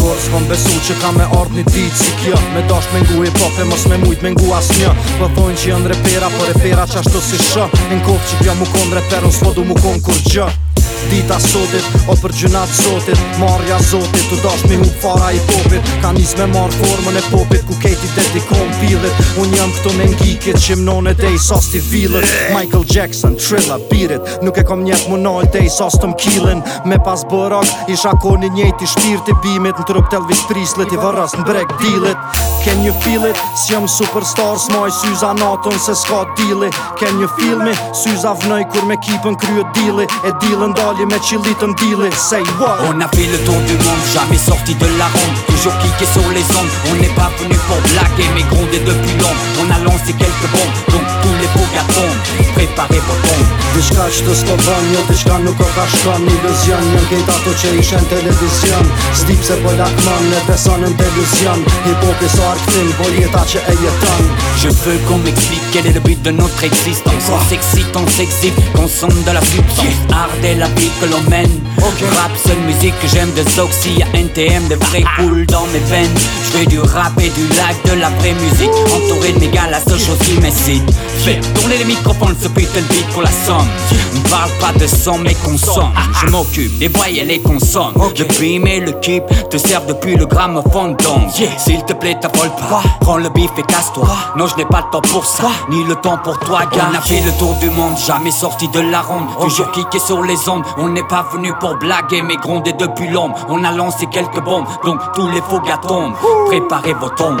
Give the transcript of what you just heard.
s'kom besu që ka me ardh një dit si kjo Me dasht me ngu hip hop e mos me mujt me ngu as një Po thojnë që janë repera, po repera qashtu si shë Në kohë që kjo mu kon reper, unë s'po du mu kon kur gjë Dita sotit, o për gjynat sotit Marja zotit, tu dash mi hup fara i popit. Ka nis me marr formën e popit Ku kejti dedikon pilit Unë jam këto me ngikit Qim none dej sas ti vilët Michael Jackson, Trilla, Beat It. Nuk e kom njep mu nol dej sas të mkilin Me pas bërok, isha koni njejti i bimit. Në trup Elvis Prislit i vërës në brek dealit Can you feel it? Si jam superstar, s'maj syza naton se s'ka dili Can you feel me? Syza vnoj kur me kipën kryet dili E dilën On a fait le tour du monde, jamais sorti de la ronde. Toujours kické sur les ondes, on n'est pas venu pour blaguer Mais gronder depuis longtemps, on a lancé quelques bombes Donc tous les gars tombent, préparez vos Dishka që të s'ko bën, jo dishka nuk o ka shkon Iluzion, njën kejt ato që ishen televizion S'di pse po beson në deluzion Hip hop i so arktin, po jeta që e jeton Je veux qu'on m'explique quel est le but de notre existence. On s'excite, on s'exhibe, consomme de la substance Art est la vie que l'on mène Rap, seule musique que j'aime de Zoxy à NTM De vrai cool dans mes veines Je fais du rap et du live, de la vraie musique. Entouré de mes gars, la seule chose qui m'incite Faire tourner les microphones, ce putain de beat pour la somme. Ne parle pas de son mais consomme Je m'occupe des voyelles et consomme Le beam et le keep te servent depuis le gramophone donc S'il te plaît t'affole pas. Prends le bif et casse-toi. Non je n'ai pas le temps pour ça. Ni le temps pour toi gars. On a fait le tour du monde Jamais sorti de la ronde. Toujours kické sur les ondes. On n'est pas venu pour blaguer Mais gronder depuis l'ombre. On a lancé quelques bombes Donc tous les faux gars Préparez vos tombes